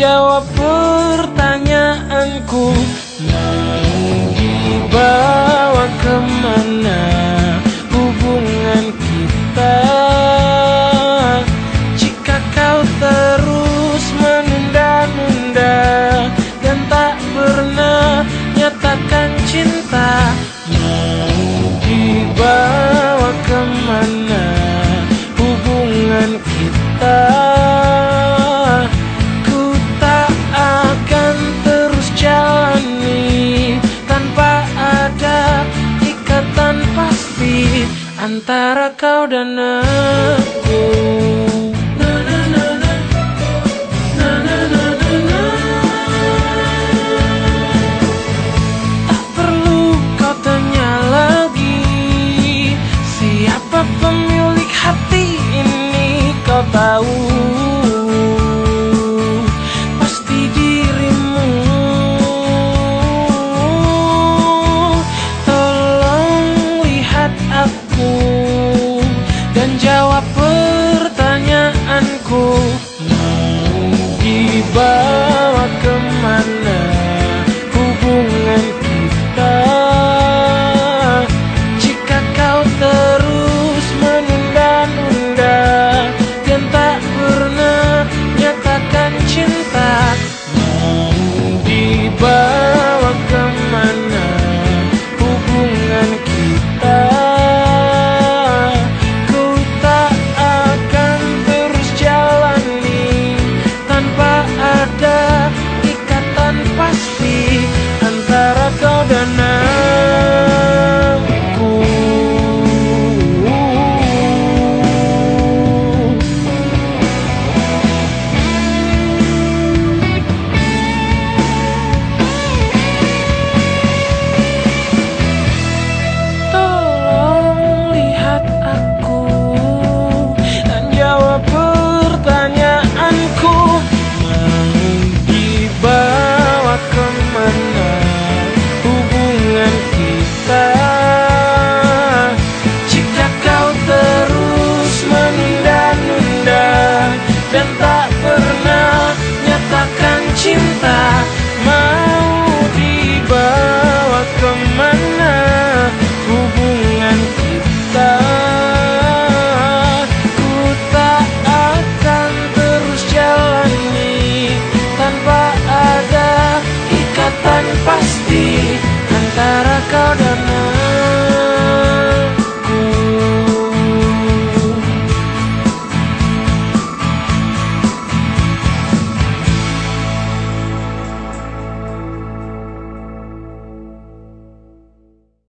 aku Dan jawab pertanyaanku. Mau dibawa ke mana hubungan kita? Jika kau terus menunda-nunda Dan tak pernah nyatakan cinta Mau dibawa ke mana hubungan kita Antara kau dan aku